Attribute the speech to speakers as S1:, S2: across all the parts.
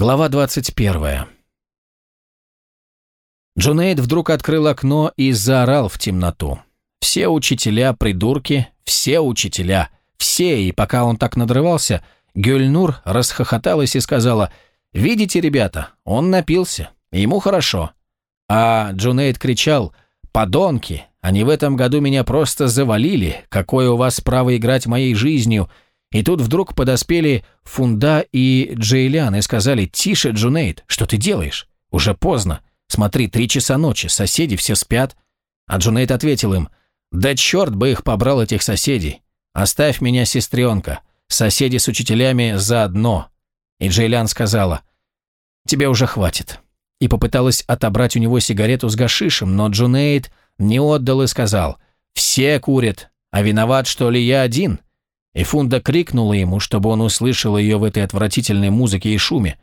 S1: Глава 21. Джунейд вдруг открыл окно и заорал в темноту. Все учителя придурки, все учителя, все, и пока он так надрывался, Гюльнур расхохоталась и сказала, «Видите, ребята, он напился, ему хорошо». А Джунейд кричал, «Подонки, они в этом году меня просто завалили, какое у вас право играть моей жизнью, и тут вдруг подоспели Фунда и Джейлян и сказали «Тише, Джунейд, что ты делаешь? Уже поздно. Смотри, три часа ночи, соседи все спят». А Джунейд ответил им «Да черт бы их побрал, этих соседей. Оставь меня, сестренка. Соседи с учителями заодно». И Джейлян сказала «Тебе уже хватит». И попыталась отобрать у него сигарету с гашишем, но Джунейд не отдал и сказал «Все курят, а виноват, что ли, я один?» И Фунда крикнула ему, чтобы он услышал ее в этой отвратительной музыке и шуме.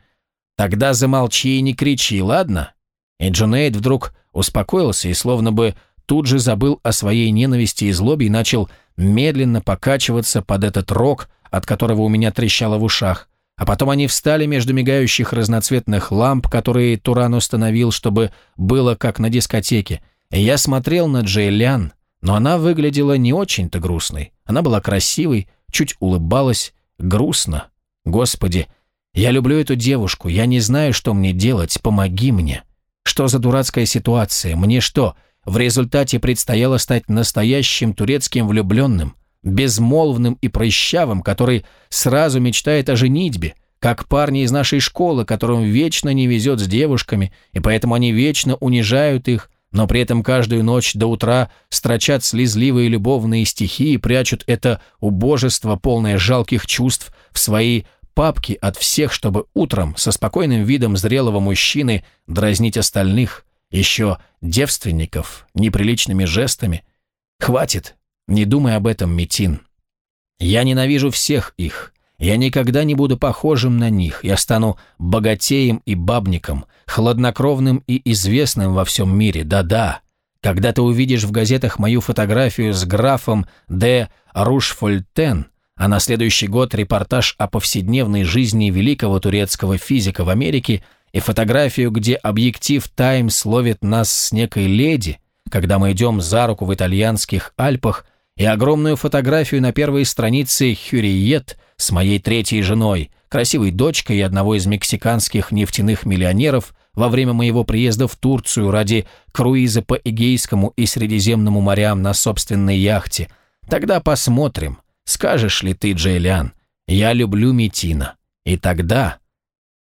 S1: «Тогда замолчи и не кричи, ладно?» И Джунейд вдруг успокоился и словно бы тут же забыл о своей ненависти и злобе и начал медленно покачиваться под этот рок, от которого у меня трещало в ушах. А потом они встали между мигающих разноцветных ламп, которые Туран установил, чтобы было как на дискотеке. И я смотрел на Джейлян, но она выглядела не очень-то грустной. Она была красивой, чуть улыбалась, грустно. «Господи, я люблю эту девушку, я не знаю, что мне делать, помоги мне. Что за дурацкая ситуация? Мне что, в результате предстояло стать настоящим турецким влюбленным, безмолвным и прыщавым, который сразу мечтает о женитьбе, как парни из нашей школы, которым вечно не везет с девушками, и поэтому они вечно унижают их, но при этом каждую ночь до утра строчат слезливые любовные стихи и прячут это убожество, полное жалких чувств, в свои папки от всех, чтобы утром со спокойным видом зрелого мужчины дразнить остальных, еще девственников, неприличными жестами. Хватит, не думай об этом, Митин. Я ненавижу всех их, я никогда не буду похожим на них, я стану богатеем и бабником, хладнокровным и известным во всем мире, да-да. Когда ты увидишь в газетах мою фотографию с графом де Рушфольтен, а на следующий год репортаж о повседневной жизни великого турецкого физика в Америке и фотографию, где объектив «Таймс» ловит нас с некой леди, когда мы идем за руку в итальянских Альпах, и огромную фотографию на первой странице «Хюриет» с моей третьей женой, красивой дочкой одного из мексиканских нефтяных миллионеров во время моего приезда в Турцию ради круиза по Эгейскому и Средиземному морям на собственной яхте. Тогда посмотрим, скажешь ли ты, Джейлиан, я люблю Метина. И тогда...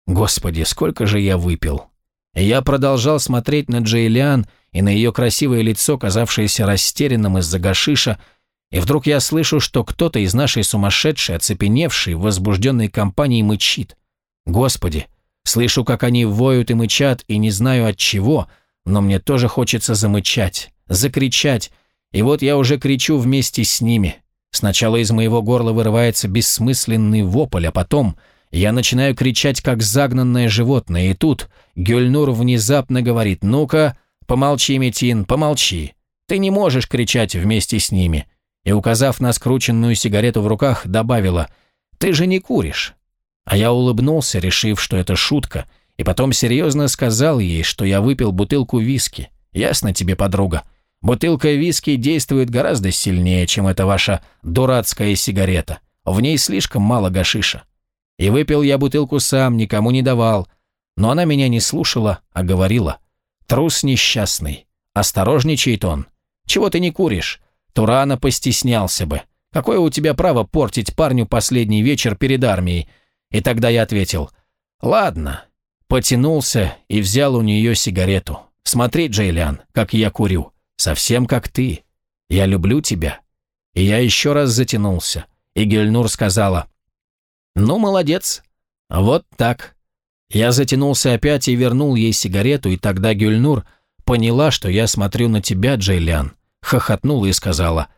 S1: Господи, сколько же я выпил. Я продолжал смотреть на Джейлиан и на ее красивое лицо, казавшееся растерянным из-за гашиша, и вдруг я слышу, что кто-то из нашей сумасшедшей, оцепеневшей, возбужденной компании мычит. Господи, слышу, как они воют и мычат, и не знаю от чего, но мне тоже хочется замычать, закричать, и вот я уже кричу вместе с ними. Сначала из моего горла вырывается бессмысленный вопль, а потом я начинаю кричать, как загнанное животное, и тут Гюльнур внезапно говорит «Ну-ка, помолчи, Метин, помолчи. Ты не можешь кричать вместе с ними и, указав на скрученную сигарету в руках, добавила «Ты же не куришь». А я улыбнулся, решив, что это шутка, и потом серьезно сказал ей, что я выпил бутылку виски. Ясно тебе, подруга? Бутылка виски действует гораздо сильнее, чем эта ваша дурацкая сигарета. В ней слишком мало гашиша. И выпил я бутылку сам, никому не давал. Но она меня не слушала, а говорила. Трус несчастный. Осторожничает он. Чего ты не куришь? Турана постеснялся бы. Какое у тебя право портить парню последний вечер перед армией? И тогда я ответил, ладно. Потянулся и взял у нее сигарету. Смотри, Джейлиан, как я курю. Совсем как ты. Я люблю тебя. И я еще раз затянулся. И Гельнур сказала, ну, молодец. Вот так. Я затянулся опять и вернул ей сигарету, и тогда Гюльнур поняла, что я смотрю на тебя, Джейлиан хохотнула и сказала,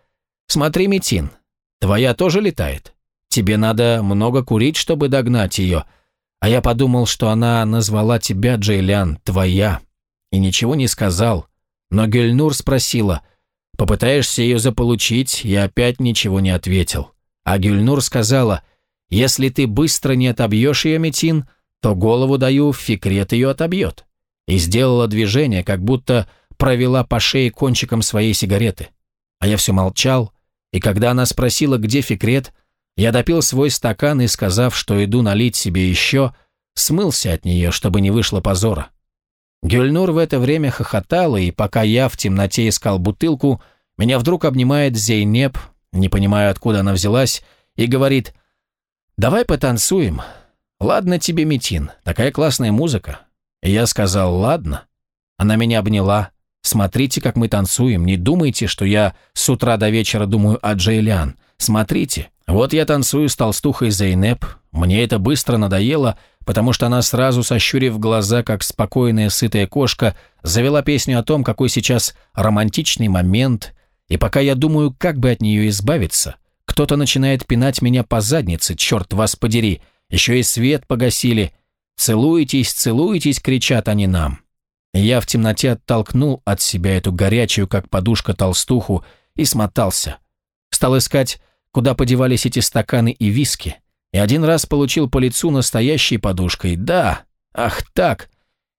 S1: «Смотри, Митин, твоя тоже летает. Тебе надо много курить, чтобы догнать ее. А я подумал, что она назвала тебя, Джейлян, твоя, и ничего не сказал. Но Гюльнур спросила, попытаешься ее заполучить, я опять ничего не ответил. А Гюльнур сказала, если ты быстро не отобьешь ее, Митин, то голову даю, Фикрет ее отобьет. И сделала движение, как будто провела по шее кончиком своей сигареты. А я все молчал, и когда она спросила, где Фикрет, я допил свой стакан и, сказав, что иду налить себе еще, смылся от нее, чтобы не вышло позора. Гюльнур в это время хохотала, и пока я в темноте искал бутылку, меня вдруг обнимает Зейнеп, не понимаю, откуда она взялась, и говорит «Давай потанцуем. Ладно тебе, Митин, такая классная музыка». И я сказал «Ладно». Она меня обняла. «Смотрите, как мы танцуем. Не думайте, что я с утра до вечера думаю о Джейлиан. Смотрите, вот я танцую с толстухой Зейнеп. Мне это быстро надоело, потому что она сразу, сощурив глаза, как спокойная сытая кошка, завела песню о том, какой сейчас романтичный момент, и пока я думаю, как бы от нее избавиться, кто-то начинает пинать меня по заднице, черт вас подери, еще и свет погасили. «Целуйтесь, целуйтесь!» — кричат они нам. Я в темноте оттолкнул от себя эту горячую, как подушка, толстуху и смотался. Стал искать, куда подевались эти стаканы и виски, и один раз получил по лицу настоящей подушкой. Да, ах так!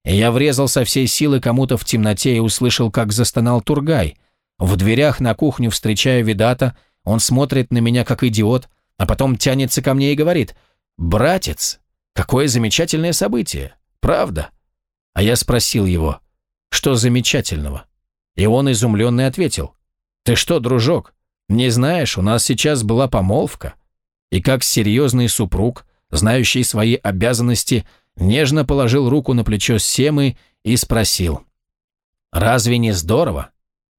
S1: И я врезал со всей силы кому-то в темноте и услышал, как застонал Тургай. В дверях на кухню встречаю Видата, он смотрит на меня как идиот, а потом тянется ко мне и говорит «Братец, какое замечательное событие, правда?» А я спросил его «Что замечательного?» И он изумленный ответил «Ты что, дружок, не знаешь, у нас сейчас была помолвка?» И как серьезный супруг, знающий свои обязанности, нежно положил руку на плечо Семы и спросил «Разве не здорово?»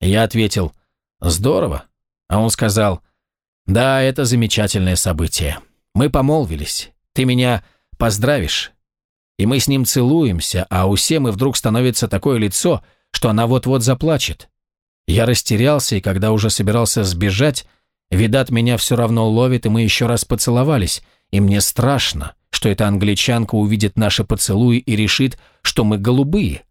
S1: Я ответил «Здорово». А он сказал «Да, это замечательное событие. Мы помолвились. Ты меня поздравишь». И мы с ним целуемся, а у Семы вдруг становится такое лицо, что она вот-вот заплачет. Я растерялся, и когда уже собирался сбежать, видат, меня все равно ловит, и мы еще раз поцеловались, и мне страшно, что эта англичанка увидит наши поцелуи и решит, что мы голубые.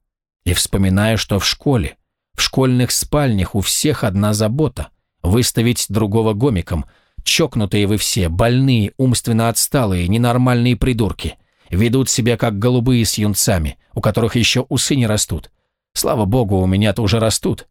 S1: И вспоминаю, что в школе, в школьных спальнях у всех одна забота – выставить другого гомиком. Чокнутые вы все, больные, умственно отсталые, ненормальные придурки. Ведут себя как голубые с юнцами, у которых еще усы не растут. Слава богу, у меня-то уже растут.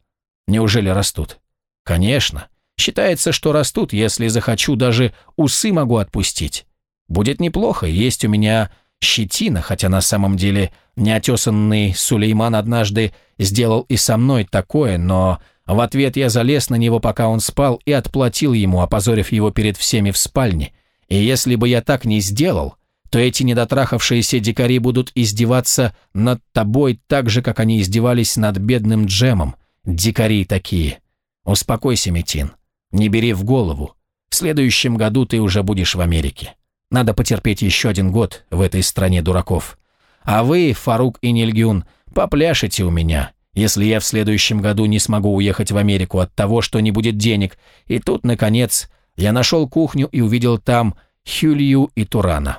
S1: Неужели растут? Конечно. Считается, что растут, если захочу, даже усы могу отпустить. Будет неплохо, есть у меня щетина, хотя на самом деле неотесанный Сулейман однажды сделал и со мной такое, но в ответ я залез на него, пока он спал, и отплатил ему, опозорив его перед всеми в спальне. И если бы я так не сделал, то эти недотрахавшиеся дикари будут издеваться над тобой так же, как они издевались над бедным Джемом. Дикари такие. Успокойся, Метин. Не бери в голову. В следующем году ты уже будешь в Америке. Надо потерпеть еще один год в этой стране дураков. А вы, Фарук и Нильгюн, попляшете у меня, если я в следующем году не смогу уехать в Америку от того, что не будет денег. И тут, наконец, я нашел кухню и увидел там Хюлью и Турана.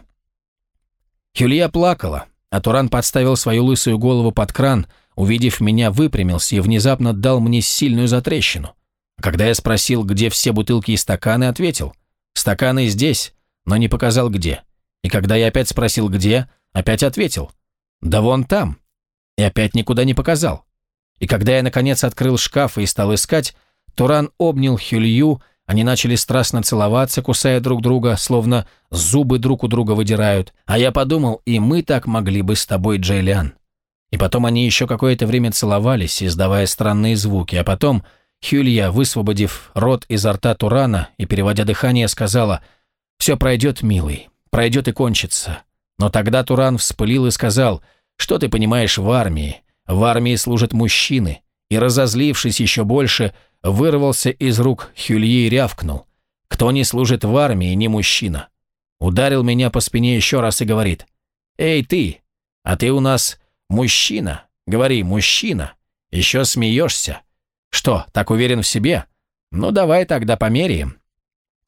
S1: Хюлья плакала, а Туран подставил свою лысую голову под кран, увидев меня, выпрямился и внезапно дал мне сильную затрещину. Когда я спросил, где все бутылки и стаканы, ответил, «Стаканы здесь, но не показал где. И когда я опять спросил где, опять ответил «Да вон там». И опять никуда не показал. И когда я наконец открыл шкаф и стал искать, Туран обнял Хюлью, они начали страстно целоваться, кусая друг друга, словно зубы друг у друга выдирают. А я подумал, и мы так могли бы с тобой, Джейлиан. И потом они еще какое-то время целовались, издавая странные звуки, а потом Хюлья, высвободив рот изо рта Турана и переводя дыхание, сказала – все пройдет, милый, пройдет и кончится. Но тогда Туран вспылил и сказал, что ты понимаешь в армии? В армии служат мужчины. И, разозлившись еще больше, вырвался из рук Хюльи и рявкнул. Кто не служит в армии, не мужчина. Ударил меня по спине еще раз и говорит, «Эй, ты, а ты у нас мужчина. Говори, мужчина. Еще смеешься. Что, так уверен в себе? Ну, давай тогда померяем.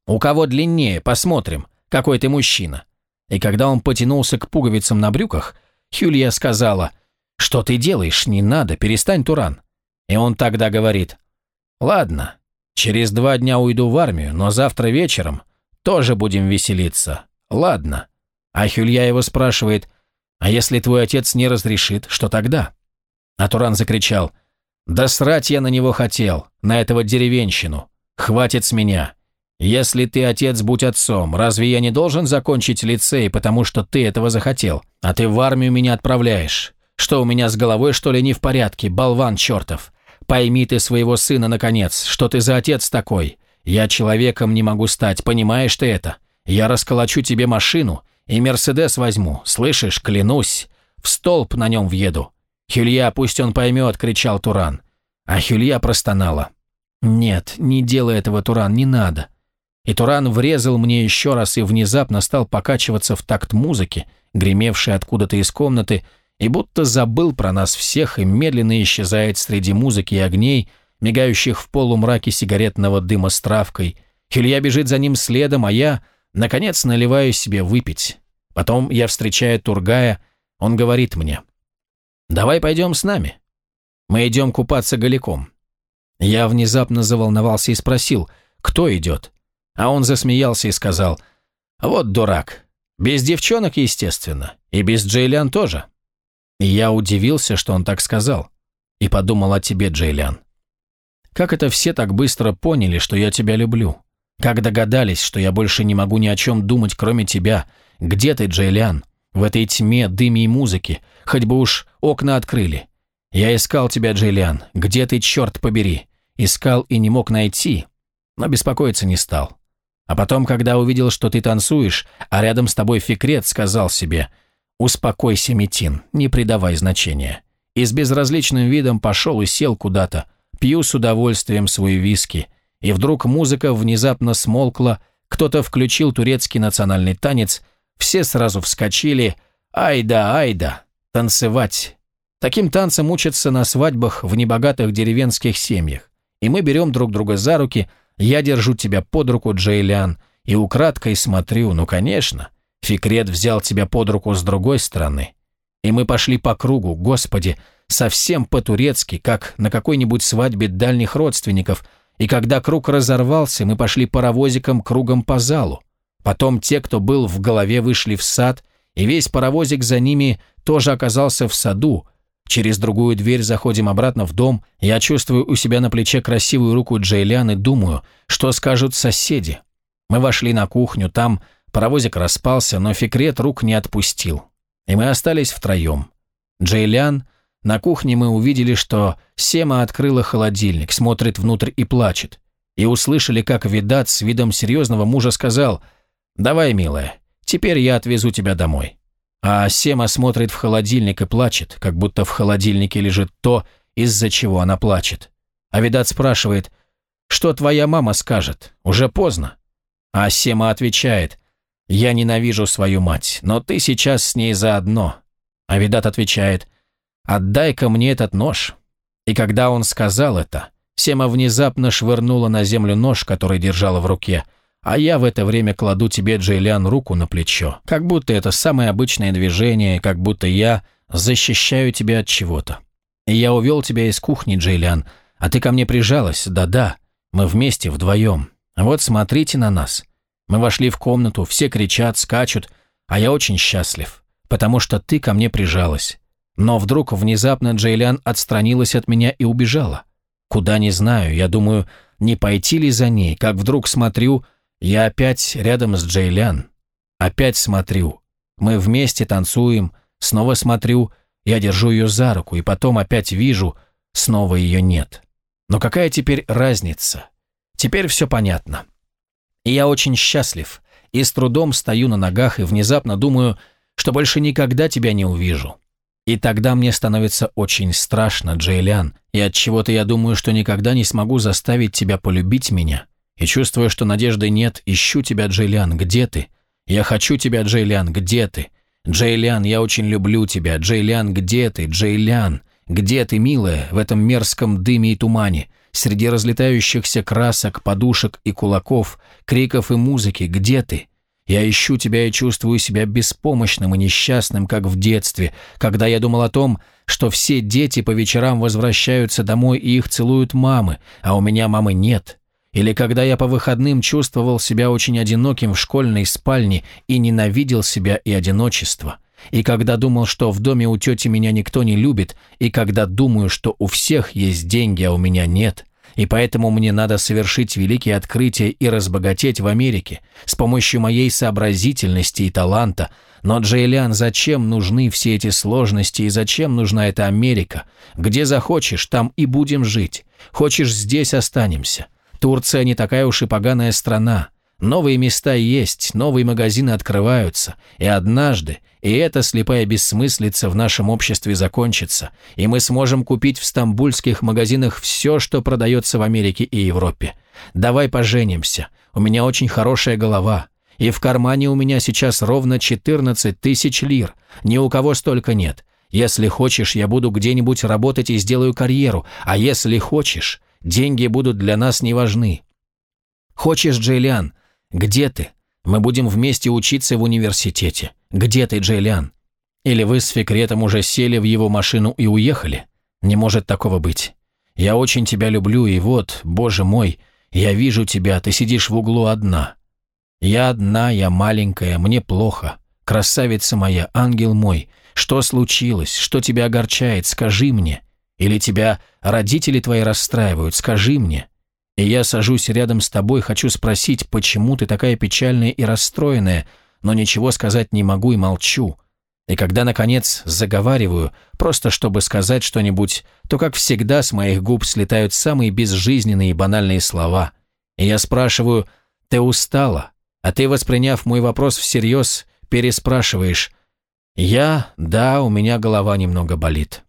S1: У кого длиннее, посмотрим, какой ты мужчина. И когда он потянулся к пуговицам на брюках, Хюлья сказала, «Что ты делаешь? Не надо, перестань, Туран». И он тогда говорит, «Ладно, через два дня уйду в армию, но завтра вечером тоже будем веселиться. Ладно». А Хюлья его спрашивает, А если твой отец не разрешит, что тогда? А Туран закричал, «Да срать я на него хотел, на этого деревенщину. Хватит с меня. Если ты отец, будь отцом, разве я не должен закончить лицей, потому что ты этого захотел? А ты в армию меня отправляешь. Что у меня с головой, что ли, не в порядке, болван чертов? Пойми ты своего сына, наконец, что ты за отец такой. Я человеком не могу стать, понимаешь ты это? Я расколочу тебе машину и Мерседес возьму, слышишь, клянусь. В столб на нем въеду. Хюлья, пусть он поймет, кричал Туран. А Хюлья простонала. Нет, не делай этого, Туран, не надо. И Туран врезал мне еще раз и внезапно стал покачиваться в такт музыки, гремевшей откуда-то из комнаты, и будто забыл про нас всех и медленно исчезает среди музыки и огней, мигающих в полумраке сигаретного дыма с травкой. Хилья бежит за ним следом, а я, наконец, наливаю себе выпить. Потом я встречаю Тургая, он говорит мне, «Давай пойдем с нами. Мы идем купаться голиком». Я внезапно заволновался и спросил, кто идет. А он засмеялся и сказал, «Вот дурак. Без девчонок, естественно, и без Джейлян тоже». Я удивился, что он так сказал, и подумал о тебе, Джейлян. Как это все так быстро поняли, что я тебя люблю? Как догадались, что я больше не могу ни о чем думать, кроме тебя? Где ты, Джейлян? В этой тьме, дыме и музыке. Хоть бы уж окна открыли. Я искал тебя, Джейлян. Где ты, черт побери? Искал и не мог найти, но беспокоиться не стал. А потом, когда увидел, что ты танцуешь, а рядом с тобой Фикрет, сказал себе «Успокойся, Метин, не придавай значения». И с безразличным видом пошел и сел куда-то, пью с удовольствием свои виски. И вдруг музыка внезапно смолкла, кто-то включил турецкий национальный танец, все сразу вскочили «Айда, айда!» Танцевать. Таким танцем учатся на свадьбах в небогатых деревенских семьях. И мы берем друг друга за руки – я держу тебя под руку, Джейлиан, и украдкой смотрю, ну, конечно. Фикрет взял тебя под руку с другой стороны. И мы пошли по кругу, господи, совсем по-турецки, как на какой-нибудь свадьбе дальних родственников, и когда круг разорвался, мы пошли паровозиком кругом по залу. Потом те, кто был в голове, вышли в сад, и весь паровозик за ними тоже оказался в саду, Через другую дверь заходим обратно в дом. Я чувствую у себя на плече красивую руку Джейлян и думаю, что скажут соседи. Мы вошли на кухню, там паровозик распался, но Фикрет рук не отпустил. И мы остались втроем. Джейлян, на кухне мы увидели, что Сема открыла холодильник, смотрит внутрь и плачет. И услышали, как Видат с видом серьезного мужа сказал «Давай, милая, теперь я отвезу тебя домой». А Сема смотрит в холодильник и плачет, как будто в холодильнике лежит то, из-за чего она плачет. А Видат спрашивает, что твоя мама скажет, уже поздно. А Сема отвечает, я ненавижу свою мать, но ты сейчас с ней заодно. А Видат отвечает, отдай-ка мне этот нож. И когда он сказал это, Сема внезапно швырнула на землю нож, который держала в руке – а я в это время кладу тебе, Джейлиан, руку на плечо, как будто это самое обычное движение, как будто я защищаю тебя от чего-то. И я увел тебя из кухни, Джейлиан, а ты ко мне прижалась, да-да, мы вместе, вдвоем. Вот смотрите на нас. Мы вошли в комнату, все кричат, скачут, а я очень счастлив, потому что ты ко мне прижалась. Но вдруг внезапно Джейлиан отстранилась от меня и убежала. Куда не знаю, я думаю, не пойти ли за ней, как вдруг смотрю, я опять рядом с Джейлян. Опять смотрю. Мы вместе танцуем, снова смотрю, я держу ее за руку, и потом опять вижу, снова ее нет. Но какая теперь разница? Теперь все понятно. И я очень счастлив, и с трудом стою на ногах и внезапно думаю, что больше никогда тебя не увижу. И тогда мне становится очень страшно, Джейлян, и от чего то я думаю, что никогда не смогу заставить тебя полюбить меня. И чувствуя, что надежды нет, ищу тебя, Джейлиан, где ты? Я хочу тебя, Джейлиан, где ты? Джейлиан, я очень люблю тебя. Джейлиан, где ты? Джейлиан, где ты, милая, в этом мерзком дыме и тумане, среди разлетающихся красок, подушек и кулаков, криков и музыки, где ты? Я ищу тебя и чувствую себя беспомощным и несчастным, как в детстве, когда я думал о том, что все дети по вечерам возвращаются домой и их целуют мамы, а у меня мамы нет. Или когда я по выходным чувствовал себя очень одиноким в школьной спальне и ненавидел себя и одиночество. И когда думал, что в доме у тети меня никто не любит, и когда думаю, что у всех есть деньги, а у меня нет, и поэтому мне надо совершить великие открытия и разбогатеть в Америке с помощью моей сообразительности и таланта. Но, Джейлиан, зачем нужны все эти сложности и зачем нужна эта Америка? Где захочешь, там и будем жить. Хочешь, здесь останемся. Турция не такая уж и поганая страна. Новые места есть, новые магазины открываются, и однажды, и эта слепая бессмыслица в нашем обществе закончится, и мы сможем купить в стамбульских магазинах все, что продается в Америке и Европе. Давай поженимся, у меня очень хорошая голова, и в кармане у меня сейчас ровно 14 тысяч лир, ни у кого столько нет. Если хочешь, я буду где-нибудь работать и сделаю карьеру, а если хочешь, деньги будут для нас не важны. Хочешь, Джейлиан, где ты? Мы будем вместе учиться в университете. Где ты, Джейлиан? Или вы с Фикретом уже сели в его машину и уехали? Не может такого быть. Я очень тебя люблю, и вот, боже мой, я вижу тебя, ты сидишь в углу одна. Я одна, я маленькая, мне плохо. Красавица моя, ангел мой, что случилось? Что тебя огорчает? Скажи мне. Или тебя родители твои расстраивают? Скажи мне. И я сажусь рядом с тобой, хочу спросить, почему ты такая печальная и расстроенная, но ничего сказать не могу и молчу. И когда, наконец, заговариваю, просто чтобы сказать что-нибудь, то, как всегда, с моих губ слетают самые безжизненные и банальные слова. И я спрашиваю, ты устала? А ты, восприняв мой вопрос всерьез, переспрашиваешь, я, да, у меня голова немного болит.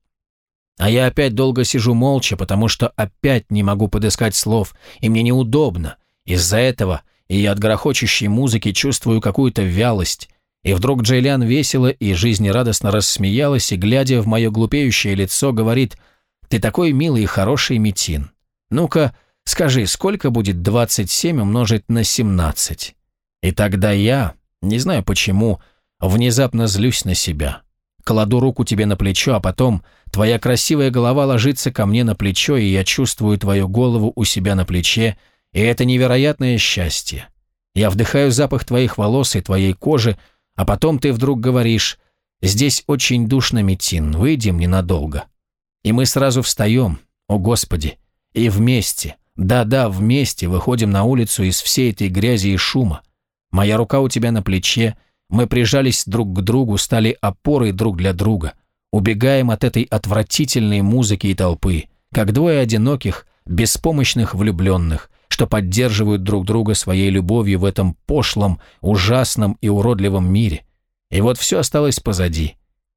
S1: А я опять долго сижу молча, потому что опять не могу подыскать слов, и мне неудобно. Из-за этого и от грохочущей музыки чувствую какую-то вялость. И вдруг Джейлиан весело и жизнерадостно рассмеялась и, глядя в мое глупеющее лицо, говорит «Ты такой милый и хороший Митин. Ну-ка, скажи, сколько будет 27 умножить на 17?» И тогда я, не знаю почему, внезапно злюсь на себя. Кладу руку тебе на плечо, а потом твоя красивая голова ложится ко мне на плечо, и я чувствую твою голову у себя на плече, и это невероятное счастье. Я вдыхаю запах твоих волос и твоей кожи, а потом ты вдруг говоришь, «Здесь очень душно, Митин, выйдем ненадолго». И мы сразу встаем, о Господи, и вместе, да-да, вместе выходим на улицу из всей этой грязи и шума. Моя рука у тебя на плече, мы прижались друг к другу, стали опорой друг для друга. Убегаем от этой отвратительной музыки и толпы, как двое одиноких, беспомощных влюбленных, что поддерживают друг друга своей любовью в этом пошлом, ужасном и уродливом мире. И вот все осталось позади.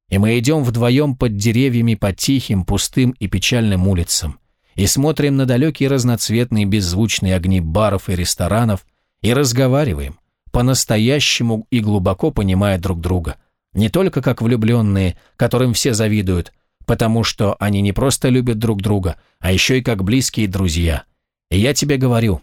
S1: И мы идем вдвоем под деревьями по тихим, пустым и печальным улицам. И смотрим на далекие разноцветные беззвучные огни баров и ресторанов, и разговариваем, по-настоящему и глубоко понимая друг друга. Не только как влюбленные, которым все завидуют, потому что они не просто любят друг друга, а еще и как близкие друзья. И я тебе говорю,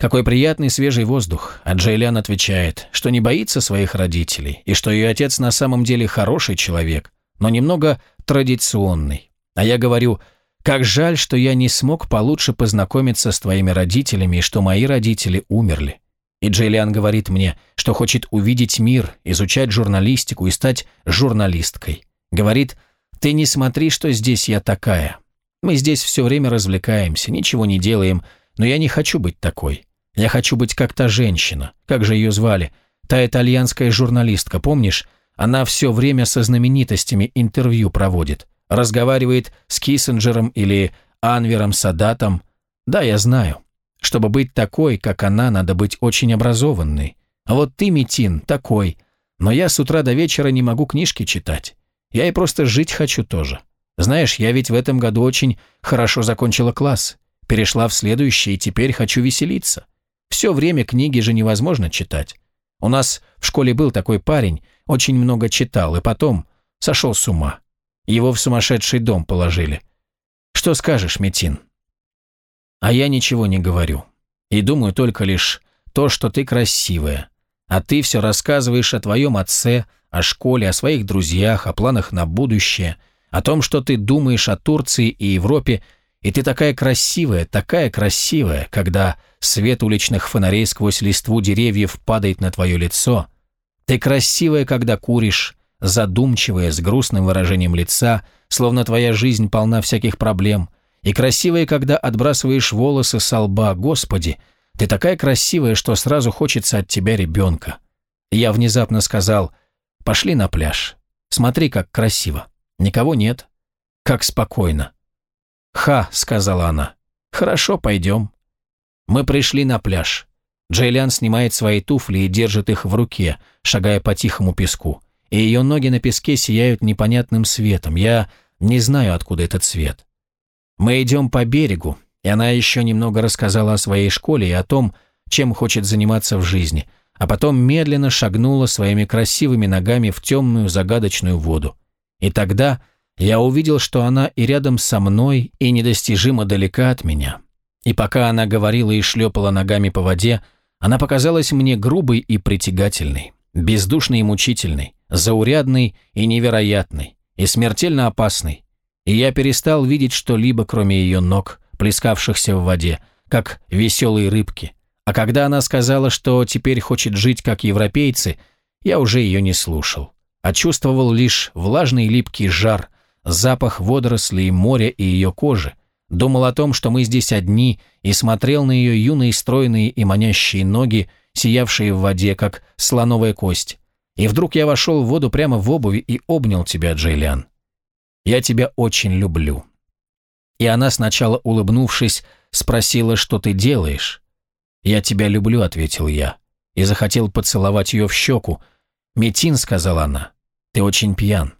S1: какой приятный свежий воздух. А Джейлиан отвечает, что не боится своих родителей, и что ее отец на самом деле хороший человек, но немного традиционный. А я говорю, как жаль, что я не смог получше познакомиться с твоими родителями, и что мои родители умерли. И Джейлиан говорит мне, что хочет увидеть мир, изучать журналистику и стать журналисткой. Говорит, ты не смотри, что здесь я такая. Мы здесь все время развлекаемся, ничего не делаем, но я не хочу быть такой. Я хочу быть как та женщина, как же ее звали, та итальянская журналистка, помнишь? Она все время со знаменитостями интервью проводит, разговаривает с Киссинджером или Анвером Садатом. Да, я знаю. Чтобы быть такой, как она, надо быть очень образованной. А вот ты, Митин, такой. Но я с утра до вечера не могу книжки читать. Я и просто жить хочу тоже. Знаешь, я ведь в этом году очень хорошо закончила класс. Перешла в следующий, и теперь хочу веселиться. Все время книги же невозможно читать. У нас в школе был такой парень, очень много читал, и потом сошел с ума. Его в сумасшедший дом положили. Что скажешь, Метин? А я ничего не говорю. И думаю только лишь то, что ты красивая. А ты все рассказываешь о твоем отце, о школе, о своих друзьях, о планах на будущее, о том, что ты думаешь о Турции и Европе, и ты такая красивая, такая красивая, когда свет уличных фонарей сквозь листву деревьев падает на твое лицо. Ты красивая, когда куришь, задумчивая, с грустным выражением лица, словно твоя жизнь полна всяких проблем, и красивая, когда отбрасываешь волосы со лба, Господи, ты такая красивая, что сразу хочется от тебя ребенка. Я внезапно сказал, пошли на пляж, смотри, как красиво, никого нет, как спокойно. «Ха», — сказала она, — «хорошо, пойдем». Мы пришли на пляж. Джейлиан снимает свои туфли и держит их в руке, шагая по тихому песку. И ее ноги на песке сияют непонятным светом. Я не знаю, откуда этот свет. Мы идем по берегу, и она еще немного рассказала о своей школе и о том, чем хочет заниматься в жизни, а потом медленно шагнула своими красивыми ногами в темную загадочную воду. И тогда я увидел, что она и рядом со мной, и недостижимо далека от меня. И пока она говорила и шлепала ногами по воде, она показалась мне грубой и притягательной, бездушной и мучительной, заурядной и невероятной, и смертельно опасной. И я перестал видеть что-либо, кроме ее ног, плескавшихся в воде, как веселые рыбки. А когда она сказала, что теперь хочет жить как европейцы, я уже ее не слушал, а чувствовал лишь влажный липкий жар, запах водорослей, моря и ее кожи, Думал о том, что мы здесь одни, и смотрел на ее юные стройные и манящие ноги, сиявшие в воде, как слоновая кость. И вдруг я вошел в воду прямо в обуви и обнял тебя, Джейлиан. Я тебя очень люблю. И она, сначала улыбнувшись, спросила, что ты делаешь. «Я тебя люблю», — ответил я, и захотел поцеловать ее в щеку. «Метин», — сказала она, — «ты очень пьян».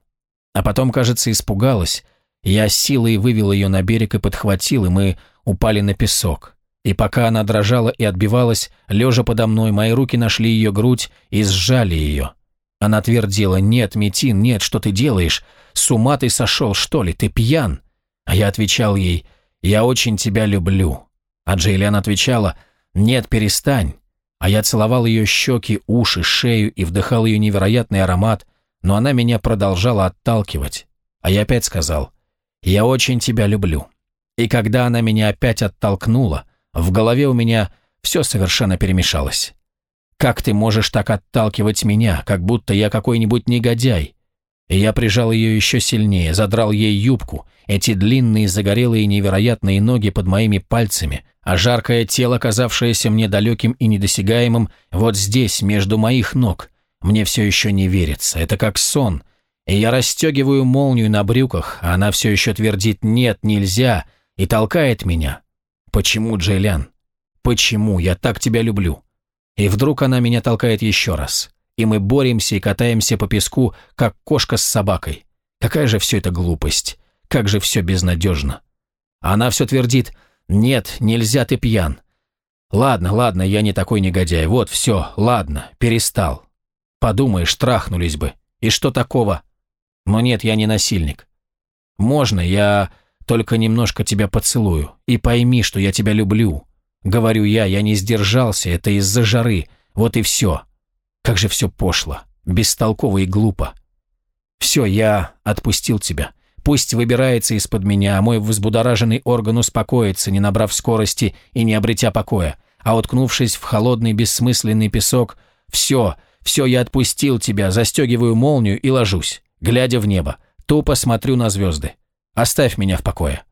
S1: А потом, кажется, испугалась, я силой вывел ее на берег и подхватил, и мы упали на песок. И пока она дрожала и отбивалась, лежа подо мной, мои руки нашли ее грудь и сжали ее. Она твердила, «Нет, Метин, нет, что ты делаешь? С ума ты сошел, что ли? Ты пьян?» А я отвечал ей, «Я очень тебя люблю». А Джейлиан отвечала, «Нет, перестань». А я целовал ее щеки, уши, шею и вдыхал ее невероятный аромат, но она меня продолжала отталкивать. А я опять сказал, «Я очень тебя люблю». И когда она меня опять оттолкнула, в голове у меня все совершенно перемешалось. «Как ты можешь так отталкивать меня, как будто я какой-нибудь негодяй?» Я прижал ее еще сильнее, задрал ей юбку, эти длинные, загорелые, невероятные ноги под моими пальцами, а жаркое тело, казавшееся мне далеким и недосягаемым, вот здесь, между моих ног. Мне все еще не верится, это как сон, и я расстегиваю молнию на брюках, а она все еще твердит «нет, нельзя» и толкает меня. Почему, Джейлян? Почему? Я так тебя люблю. И вдруг она меня толкает еще раз. И мы боремся и катаемся по песку, как кошка с собакой. Какая же все это глупость. Как же все безнадежно. Она все твердит «нет, нельзя, ты пьян». Ладно, ладно, я не такой негодяй. Вот, все, ладно, перестал. Подумаешь, трахнулись бы. И что такого? Но нет, я не насильник. Можно, я только немножко тебя поцелую. И пойми, что я тебя люблю. Говорю я, я не сдержался, это из-за жары. Вот и все. Как же все пошло, бестолково и глупо. Все, я отпустил тебя. Пусть выбирается из-под меня, а мой взбудораженный орган успокоится, не набрав скорости и не обретя покоя. А уткнувшись в холодный бессмысленный песок, все, все, я отпустил тебя, застегиваю молнию и ложусь глядя в небо, тупо смотрю на звезды. Оставь меня в покое.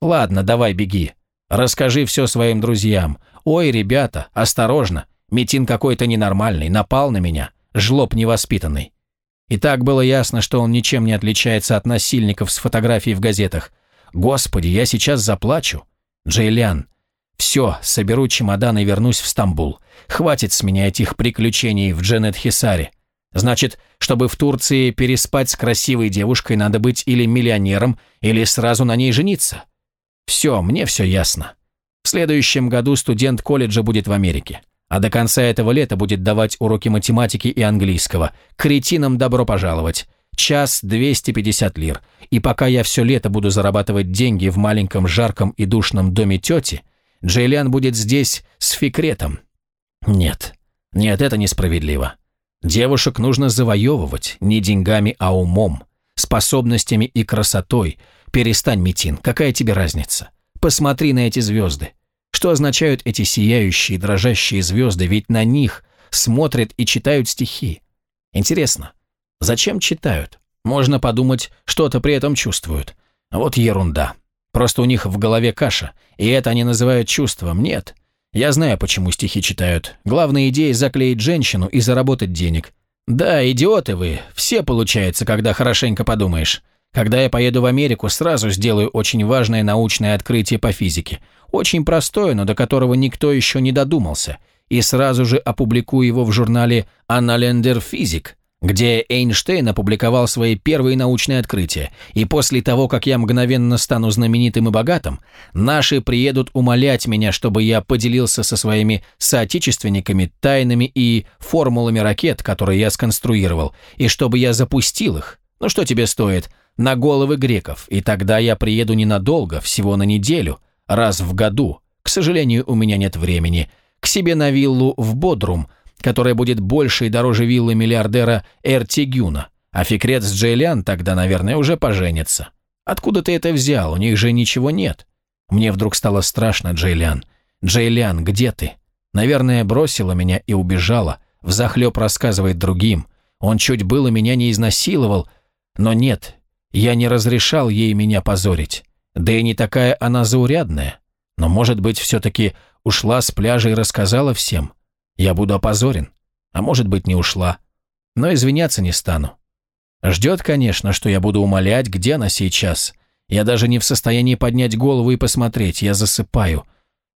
S1: Ладно, давай беги. Расскажи все своим друзьям. Ой, ребята, осторожно. Метин какой-то ненормальный, напал на меня. Жлоб невоспитанный. И так было ясно, что он ничем не отличается от насильников с фотографией в газетах. Господи, я сейчас заплачу. Джейлян, все, соберу чемодан и вернусь в Стамбул. Хватит с меня этих приключений в Дженет-Хисаре. Значит, чтобы в Турции переспать с красивой девушкой, надо быть или миллионером, или сразу на ней жениться. Все, мне все ясно. В следующем году студент колледжа будет в Америке, а до конца этого лета будет давать уроки математики и английского. Кретинам добро пожаловать. Час 250 лир. И пока я все лето буду зарабатывать деньги в маленьком жарком и душном доме тети, Джейлиан будет здесь с фикретом. Нет, нет, это несправедливо. Девушек нужно завоевывать не деньгами, а умом, способностями и красотой. Перестань, Митин, какая тебе разница? Посмотри на эти звезды. Что означают эти сияющие, дрожащие звезды, ведь на них смотрят и читают стихи. Интересно, Зачем читают? Можно подумать, что-то при этом чувствуют. Вот ерунда. Просто у них в голове каша, и это они называют чувством. Нет. Я знаю, почему стихи читают. Главная идея – заклеить женщину и заработать денег. Да, идиоты вы, все получается, когда хорошенько подумаешь. Когда я поеду в Америку, сразу сделаю очень важное научное открытие по физике. Очень простое, но до которого никто еще не додумался. И сразу же опубликую его в журнале «Аналендер Физик», где Эйнштейн опубликовал свои первые научные открытия, и после того, как я мгновенно стану знаменитым и богатым, наши приедут умолять меня, чтобы я поделился со своими соотечественниками тайнами и формулами ракет, которые я сконструировал, и чтобы я запустил их. Ну что тебе стоит? На головы греков, и тогда я приеду ненадолго, всего на неделю, раз в году. К сожалению, у меня нет времени. К себе на виллу в Бодрум – которая будет больше и дороже виллы миллиардера Эртигюна, а Фикрет с Джейлиан тогда, наверное, уже поженятся. Откуда ты это взял? У них же ничего нет. Мне вдруг стало страшно, Джейлиан. Джейлиан, где ты? Наверное, бросила меня и убежала. Взахлеб рассказывает другим. Он чуть было меня не изнасиловал. Но нет, я не разрешал ей меня позорить. Да и не такая она заурядная. Но, может быть, все-таки ушла с пляжа и рассказала всем. Я буду опозорен. А может быть, не ушла. Но извиняться не стану. Ждет, конечно, что я буду умолять, где она сейчас. Я даже не в состоянии поднять голову и посмотреть. Я засыпаю.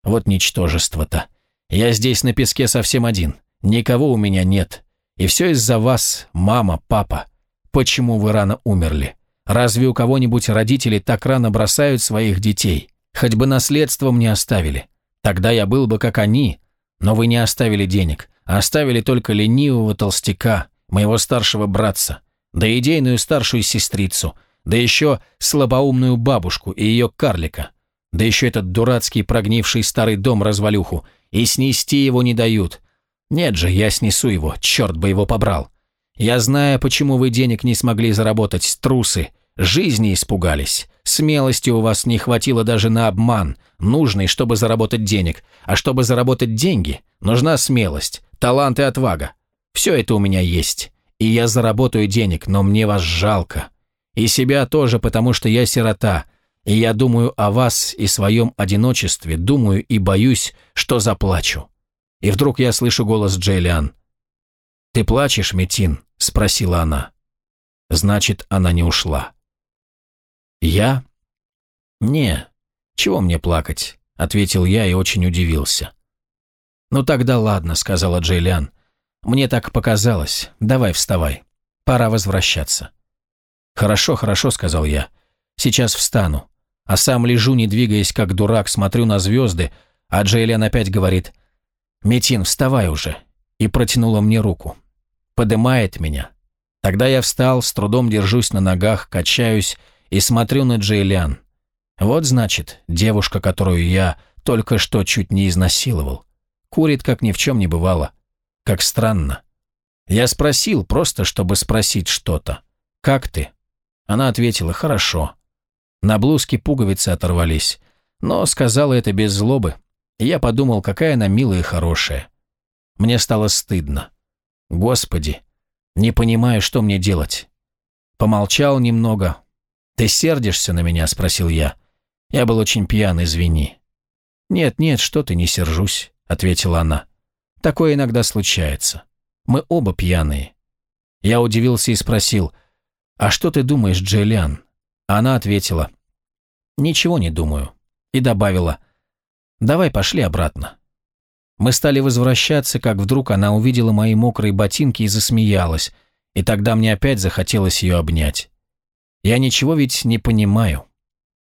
S1: Вот ничтожество-то. Я здесь на песке совсем один. Никого у меня нет. И все из-за вас, мама, папа. Почему вы рано умерли? Разве у кого-нибудь родители так рано бросают своих детей? Хоть бы наследство мне оставили. Тогда я был бы как они, но вы не оставили денег, а оставили только ленивого толстяка, моего старшего братца, да идейную старшую сестрицу, да еще слабоумную бабушку и ее карлика, да еще этот дурацкий прогнивший старый дом-развалюху, и снести его не дают. Нет же, я снесу его, черт бы его побрал. Я знаю, почему вы денег не смогли заработать, трусы, жизни испугались. Смелости у вас не хватило даже на обман, нужный, чтобы заработать денег. А чтобы заработать деньги, нужна смелость, талант и отвага. Все это у меня есть. И я заработаю денег, но мне вас жалко. И себя тоже, потому что я сирота. И я думаю о вас и своем одиночестве, думаю и боюсь, что заплачу. И вдруг я слышу голос Джейлиан. «Ты плачешь, Метин?» – спросила она. Значит, она не ушла. «Я?» «Не, чего мне плакать?» – ответил я и очень удивился. «Ну тогда ладно», – сказала Джейлиан. «Мне так показалось. Давай вставай. Пора возвращаться». «Хорошо, хорошо», – сказал я. «Сейчас встану». А сам лежу, не двигаясь, как дурак, смотрю на звезды, а Джейлиан опять говорит «Метин, вставай уже», и протянула мне руку. Подымает меня. Тогда я встал, с трудом держусь на ногах, качаюсь, и смотрю на Джейлиан. Вот значит, девушка, которую я только что чуть не изнасиловал. Курит, как ни в чем не бывало. Как странно. Я спросил, просто чтобы спросить что-то. «Как ты?» Она ответила, «Хорошо». На блузке пуговицы оторвались, но сказала это без злобы. Я подумал, какая она милая и хорошая. Мне стало стыдно. Господи, не понимаю, что мне делать. Помолчал немного, «Ты сердишься на меня?» – спросил я. Я был очень пьян, извини. «Нет, нет, что ты, не сержусь», – ответила она. «Такое иногда случается. Мы оба пьяные». Я удивился и спросил, «А что ты думаешь, Джейлиан?» Она ответила, «Ничего не думаю». И добавила, «Давай пошли обратно». Мы стали возвращаться, как вдруг она увидела мои мокрые ботинки и засмеялась, и тогда мне опять захотелось ее обнять. Я ничего ведь не понимаю.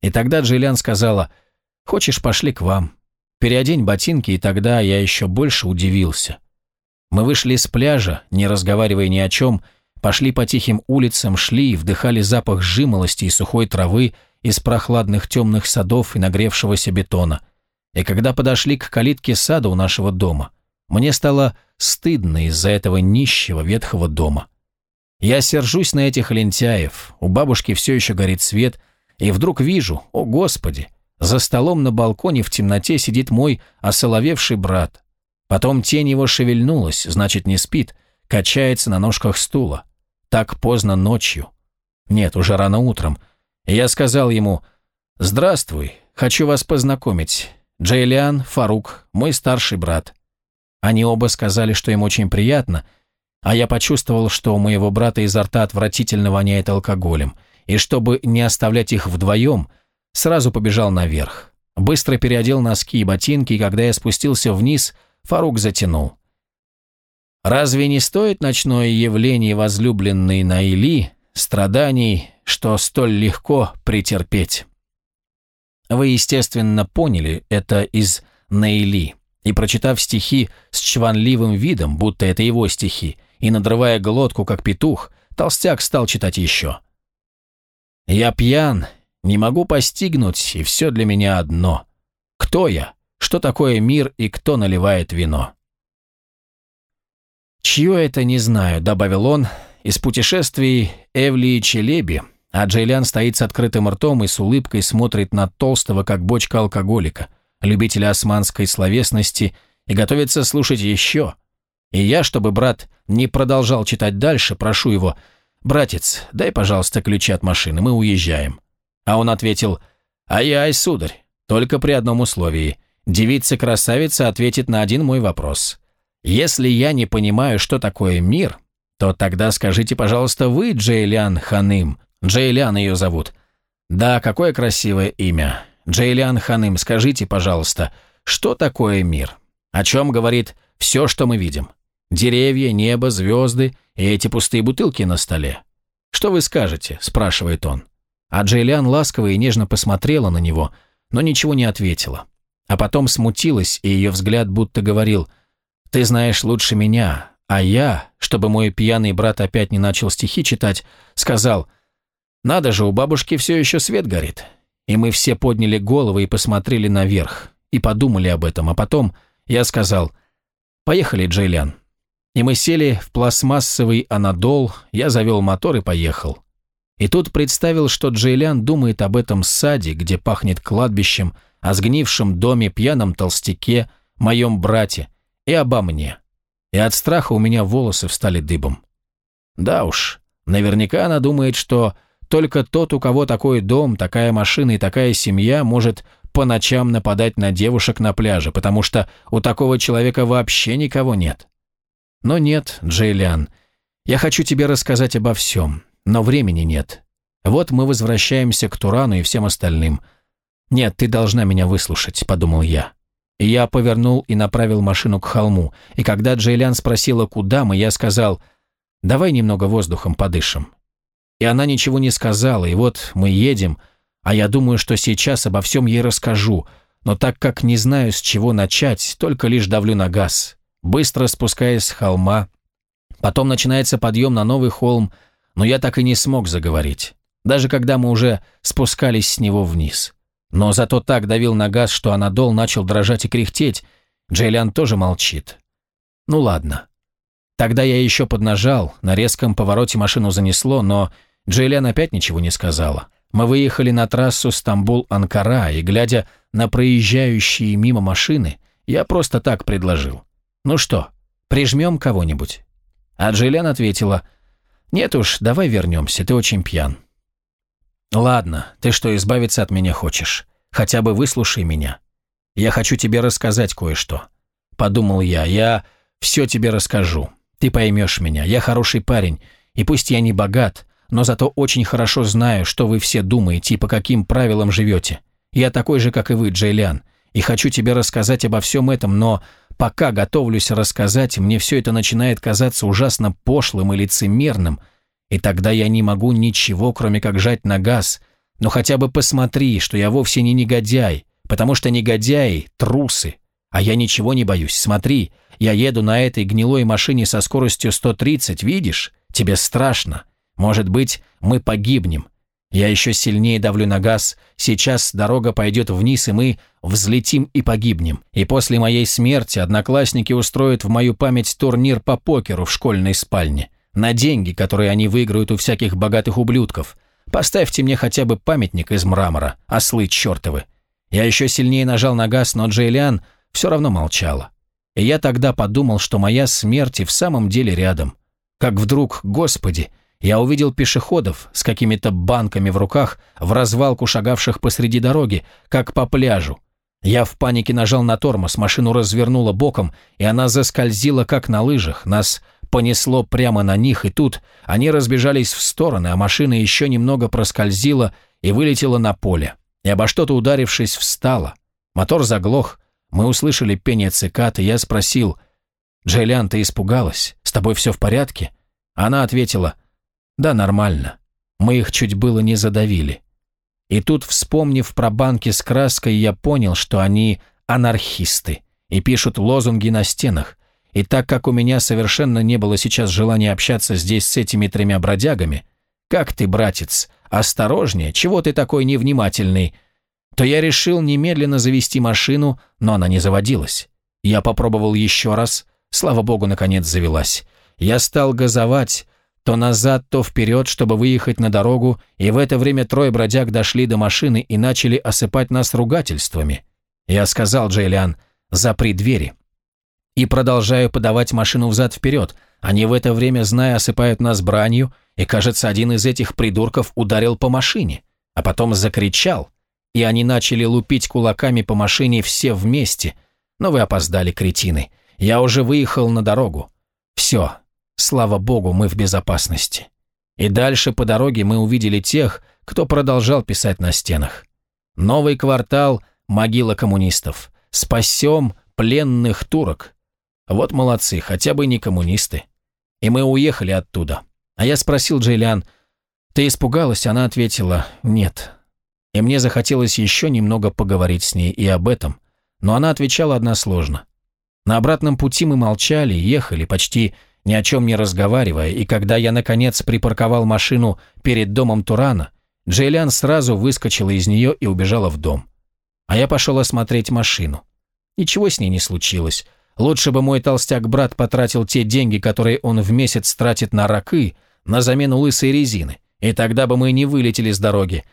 S1: И тогда Джиллиан сказала, «Хочешь, пошли к вам. Переодень ботинки», и тогда я еще больше удивился. Мы вышли с пляжа, не разговаривая ни о чем, пошли по тихим улицам, шли и вдыхали запах жимолости и сухой травы из прохладных темных садов и нагревшегося бетона. И когда подошли к калитке сада у нашего дома, мне стало стыдно из-за этого нищего ветхого дома. Я сержусь на этих лентяев, у бабушки все еще горит свет, и вдруг вижу, о господи, за столом на балконе в темноте сидит мой осоловевший брат. Потом тень его шевельнулась, значит, не спит, качается на ножках стула. так поздно ночью. Нет, уже рано утром. Я сказал ему, «Здравствуй, хочу вас познакомить. Джейлиан, Фарук, мой старший брат». Они оба сказали, что им очень приятно, а я почувствовал, что у моего брата изо рта отвратительно воняет алкоголем, и чтобы не оставлять их вдвоем, сразу побежал наверх. Быстро переодел носки и ботинки, и когда я спустился вниз, Фарук затянул. Разве не стоит ночное явление возлюбленной Наили страданий, что столь легко претерпеть? Вы, естественно, поняли это из Наили, и, прочитав стихи с чванливым видом, будто это его стихи, и надрывая глотку, как петух, толстяк стал читать еще. «Я пьян, не могу постигнуть, и все для меня одно. Кто я? Что такое мир и кто наливает вино?» «Чье это, не знаю», — добавил он, — «из путешествий Эвли и Челеби, а Джейлян стоит с открытым ртом и с улыбкой смотрит на толстого, как бочка алкоголика, любителя османской словесности, и готовится слушать еще. И я, чтобы брат не продолжал читать дальше, прошу его, «Братец, дай, пожалуйста, ключи от машины, мы уезжаем». А он ответил, «Ай-ай, сударь, только при одном условии. Девица-красавица ответит на один мой вопрос. Если я не понимаю, что такое мир, то тогда скажите, пожалуйста, вы Джейлиан Ханым. Джейлиан ее зовут. Да, какое красивое имя. Джейлиан Ханым, скажите, пожалуйста, что такое мир? О чем говорит все, что мы видим? Деревья, небо, звезды и эти пустые бутылки на столе. Что вы скажете? спрашивает он. А Джейлиан ласково и нежно посмотрела на него, но ничего не ответила. А потом смутилась, и ее взгляд будто говорил – ты знаешь лучше меня, а я, чтобы мой пьяный брат опять не начал стихи читать, сказал, «Надо же, у бабушки все еще свет горит». И мы все подняли головы и посмотрели наверх, и подумали об этом, а потом я сказал, «Поехали, Джейлян». И мы сели в пластмассовый анадол, я завел мотор и поехал. И тут представил, что Джейлян думает об этом саде, где пахнет кладбищем, о сгнившем доме, пьяном толстяке, моем брате, и обо мне. И от страха у меня волосы встали дыбом. Да уж, наверняка она думает, что только тот, у кого такой дом, такая машина и такая семья, может по ночам нападать на девушек на пляже, потому что у такого человека вообще никого нет. Но нет, Джейлиан, я хочу тебе рассказать обо всем, но времени нет. Вот мы возвращаемся к Турану и всем остальным. Нет, ты должна меня выслушать, подумал я. Я повернул и направил машину к холму, и когда Джейлян спросила, куда мы, я сказал, «Давай немного воздухом подышим». И она ничего не сказала, и вот мы едем, а я думаю, что сейчас обо всем ей расскажу, но так как не знаю, с чего начать, только лишь давлю на газ, быстро спускаясь с холма. Потом начинается подъем на новый холм, но я так и не смог заговорить, даже когда мы уже спускались с него вниз. Но зато так давил на газ, что Анадол начал дрожать и кряхтеть. Джейлиан тоже молчит. Ну ладно. Тогда я еще поднажал, на резком повороте машину занесло, но Джейлиан опять ничего не сказала. Мы выехали на трассу Стамбул-Анкара, и, глядя на проезжающие мимо машины, я просто так предложил. «Ну что, прижмем кого-нибудь?» А Джейлиан ответила, «Нет уж, давай вернемся, ты очень пьян». «Ладно, ты что, избавиться от меня хочешь? Хотя бы выслушай меня. Я хочу тебе рассказать кое-что». Подумал я, я все тебе расскажу. Ты поймешь меня, я хороший парень, и пусть я не богат, но зато очень хорошо знаю, что вы все думаете и по каким правилам живете. Я такой же, как и вы, Джейлиан, и хочу тебе рассказать обо всем этом, но пока готовлюсь рассказать, мне все это начинает казаться ужасно пошлым и лицемерным, и тогда я не могу ничего, кроме как жать на газ. Но хотя бы посмотри, что я вовсе не негодяй, потому что негодяи – трусы. А я ничего не боюсь. Смотри, я еду на этой гнилой машине со скоростью 130, видишь? Тебе страшно. Может быть, мы погибнем. Я еще сильнее давлю на газ. Сейчас дорога пойдет вниз, и мы взлетим и погибнем. И после моей смерти одноклассники устроят в мою память турнир по покеру в школьной спальне на деньги, которые они выиграют у всяких богатых ублюдков. Поставьте мне хотя бы памятник из мрамора, ослы чертовы. Я еще сильнее нажал на газ, но Джейлиан все равно молчала. И я тогда подумал, что моя смерть и в самом деле рядом. Как вдруг, господи, Я увидел пешеходов с какими-то банками в руках, в развалку шагавших посреди дороги, как по пляжу. Я в панике нажал на тормоз, машину развернуло боком, и она заскользила, как на лыжах. Нас понесло прямо на них, и тут они разбежались в стороны, а машина еще немного проскользила и вылетела на поле. И обо что-то ударившись, встала. Мотор заглох, мы услышали пение цикад, и я спросил, «Джейлиан, ты испугалась? С тобой все в порядке?» Она ответила, «Да, нормально. Мы их чуть было не задавили». И тут, вспомнив про банки с краской, я понял, что они анархисты и пишут лозунги на стенах. И так как у меня совершенно не было сейчас желания общаться здесь с этими тремя бродягами, «Как ты, братец? Осторожнее, чего ты такой невнимательный?» то я решил немедленно завести машину, но она не заводилась. Я попробовал еще раз, слава богу, наконец завелась. Я стал газовать, то назад, то вперед, чтобы выехать на дорогу, и в это время трое бродяг дошли до машины и начали осыпать нас ругательствами. Я сказал Джейлиан, запри двери. И продолжаю подавать машину взад-вперед. Они в это время, зная, осыпают нас бранью, и, кажется, один из этих придурков ударил по машине, а потом закричал, и они начали лупить кулаками по машине все вместе. Но вы опоздали, кретины. Я уже выехал на дорогу. Все, Слава богу, мы в безопасности. И дальше по дороге мы увидели тех, кто продолжал писать на стенах. Новый квартал – могила коммунистов. Спасем пленных турок. Вот молодцы, хотя бы не коммунисты. И мы уехали оттуда. А я спросил Джейлиан, «Ты испугалась?» Она ответила, «Нет». И мне захотелось еще немного поговорить с ней и об этом, но она отвечала односложно. На обратном пути мы молчали, ехали, почти ни о чем не разговаривая, и когда я, наконец, припарковал машину перед домом Турана, Джейлиан сразу выскочила из нее и убежала в дом. А я пошел осмотреть машину. Ничего с ней не случилось. Лучше бы мой толстяк-брат потратил те деньги, которые он в месяц тратит на ракы, на замену лысой резины, и тогда бы мы не вылетели с дороги.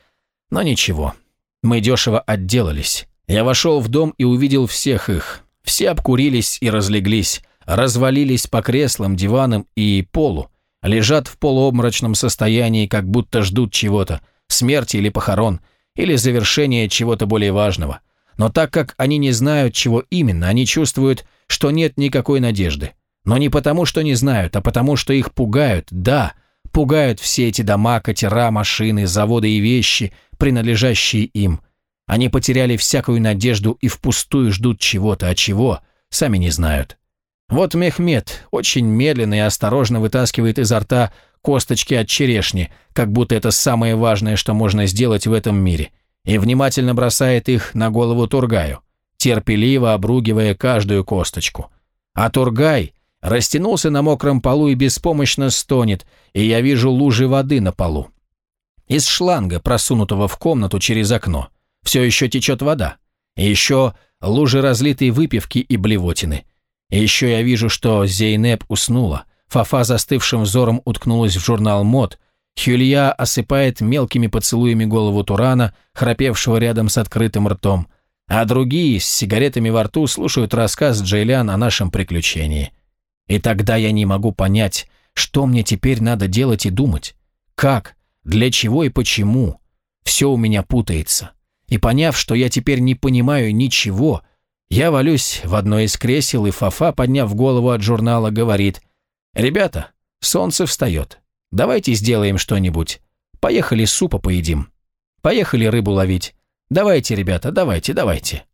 S1: Но ничего, мы дешево отделались. Я вошел в дом и увидел всех их. Все обкурились и разлеглись развалились по креслам, диванам и полу, лежат в полуобморочном состоянии, как будто ждут чего-то, смерти или похорон, или завершения чего-то более важного. Но так как они не знают, чего именно, они чувствуют, что нет никакой надежды. Но не потому, что не знают, а потому, что их пугают, да, пугают все эти дома, катера, машины, заводы и вещи, принадлежащие им. Они потеряли всякую надежду и впустую ждут чего-то, а чего, сами не знают. Вот Мехмед очень медленно и осторожно вытаскивает изо рта косточки от черешни, как будто это самое важное, что можно сделать в этом мире, и внимательно бросает их на голову Тургаю, терпеливо обругивая каждую косточку. А Тургай растянулся на мокром полу и беспомощно стонет, и я вижу лужи воды на полу. Из шланга, просунутого в комнату через окно, все еще течет вода. И еще лужи разлитой выпивки и блевотины – и еще я вижу, что Зейнеп уснула. Фафа застывшим взором уткнулась в журнал мод. Хюлья осыпает мелкими поцелуями голову Турана, храпевшего рядом с открытым ртом. А другие с сигаретами во рту слушают рассказ Джейлян о нашем приключении. И тогда я не могу понять, что мне теперь надо делать и думать. Как, для чего и почему. Все у меня путается. И поняв, что я теперь не понимаю ничего, я валюсь в одно из кресел, и Фафа, подняв голову от журнала, говорит, «Ребята, солнце встает. Давайте сделаем что-нибудь. Поехали супа поедим. Поехали рыбу ловить. Давайте, ребята, давайте, давайте».